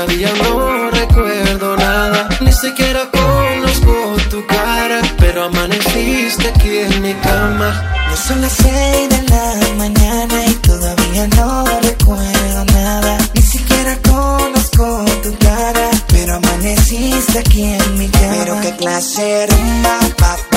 todavía no recuerdo nada, ni siquiera conozco tu cara, pero amaneciste aquí en mi cama. No son las seis de la mañana y todavía no recuerdo nada, ni siquiera conozco tu cara, pero amaneciste aquí en mi cama. Pero qué clase rumba, papá